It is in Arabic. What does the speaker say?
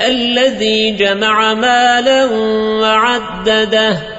الذي جمع مالا وعدده